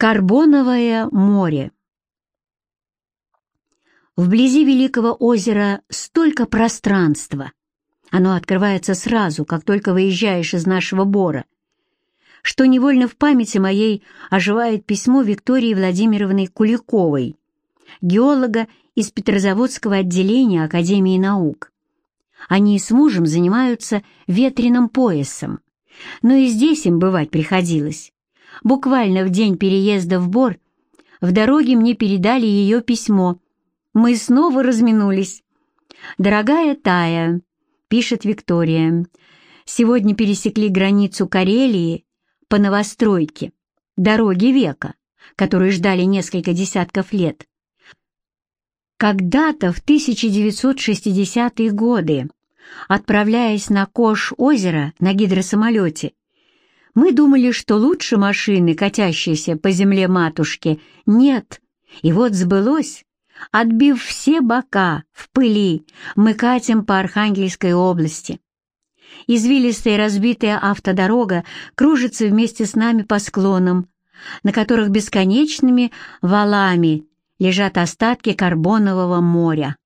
Карбоновое море Вблизи Великого озера столько пространства. Оно открывается сразу, как только выезжаешь из нашего бора, что невольно в памяти моей оживает письмо Виктории Владимировны Куликовой, геолога из Петрозаводского отделения Академии наук. Они с мужем занимаются ветреным поясом, но и здесь им бывать приходилось. Буквально в день переезда в Бор в дороге мне передали ее письмо. Мы снова разминулись. «Дорогая Тая», — пишет Виктория, — «сегодня пересекли границу Карелии по новостройке, дороге века, которую ждали несколько десятков лет. Когда-то в 1960-е годы, отправляясь на Кош-озеро на гидросамолете, мы думали, что лучше машины, катящейся по земле матушки, нет. И вот сбылось. Отбив все бока в пыли, мы катим по Архангельской области. Извилистая разбитая автодорога кружится вместе с нами по склонам, на которых бесконечными валами лежат остатки карбонового моря.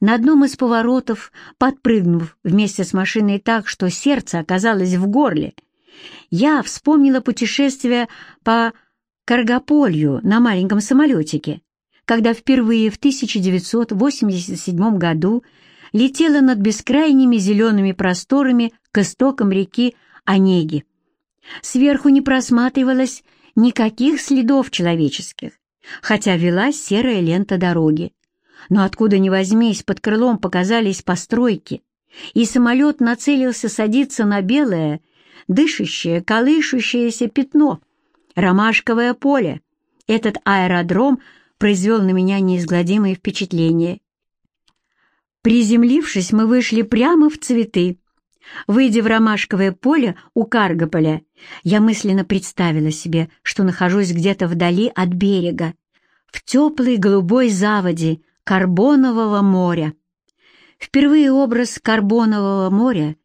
На одном из поворотов, подпрыгнув вместе с машиной так, что сердце оказалось в горле, я вспомнила путешествие по Каргополью на маленьком самолетике, когда впервые в 1987 году летела над бескрайними зелеными просторами к истокам реки Онеги. Сверху не просматривалось никаких следов человеческих, хотя вела серая лента дороги. Но откуда ни возьмись, под крылом показались постройки, и самолет нацелился садиться на белое, дышащее, колышущееся пятно, ромашковое поле. Этот аэродром произвел на меня неизгладимое впечатление. Приземлившись, мы вышли прямо в цветы. Выйдя в ромашковое поле у Каргополя, я мысленно представила себе, что нахожусь где-то вдали от берега, в теплой голубой заводе Карбонового моря. Впервые образ Карбонового моря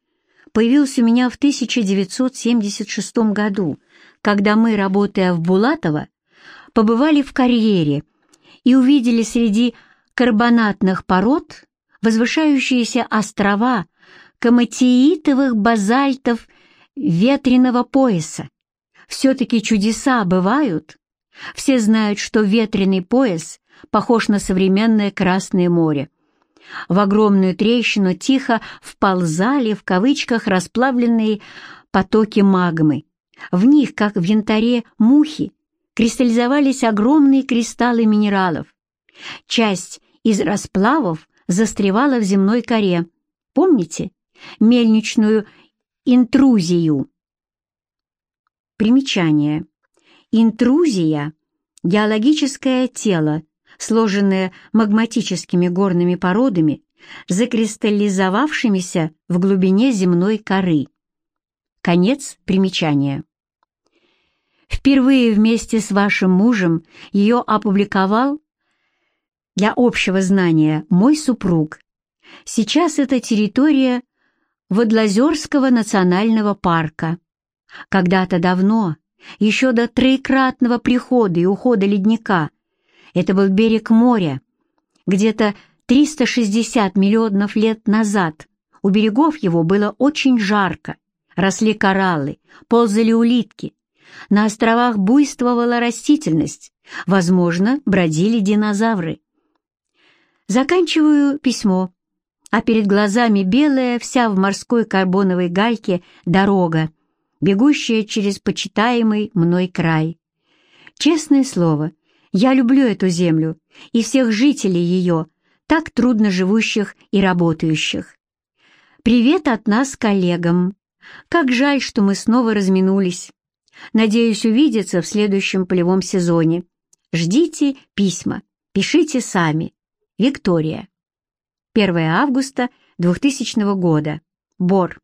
появился у меня в 1976 году, когда мы, работая в Булатово, побывали в карьере и увидели среди карбонатных пород возвышающиеся острова коматиитовых базальтов ветреного пояса. Все-таки чудеса бывают. Все знают, что ветреный пояс похож на современное Красное море. В огромную трещину тихо вползали в кавычках расплавленные потоки магмы. В них, как в янтаре мухи, кристаллизовались огромные кристаллы минералов. Часть из расплавов застревала в земной коре. Помните? Мельничную интрузию. Примечание. Интрузия – геологическое тело, сложенное магматическими горными породами, закристаллизовавшимися в глубине земной коры. Конец примечания. Впервые вместе с вашим мужем ее опубликовал для общего знания мой супруг. Сейчас это территория Водлозерского национального парка. Когда-то давно, еще до троекратного прихода и ухода ледника, это был берег моря. Где-то 360 миллионов лет назад у берегов его было очень жарко, росли кораллы, ползали улитки, на островах буйствовала растительность, возможно, бродили динозавры. Заканчиваю письмо, а перед глазами белая, вся в морской карбоновой гальке, дорога, бегущая через почитаемый мной край. Честное слово, я люблю эту землю и всех жителей ее, так трудно живущих и работающих. Привет от нас коллегам. Как жаль, что мы снова разминулись. Надеюсь увидеться в следующем полевом сезоне. Ждите письма, пишите сами. Виктория. 1 августа 2000 года. Бор.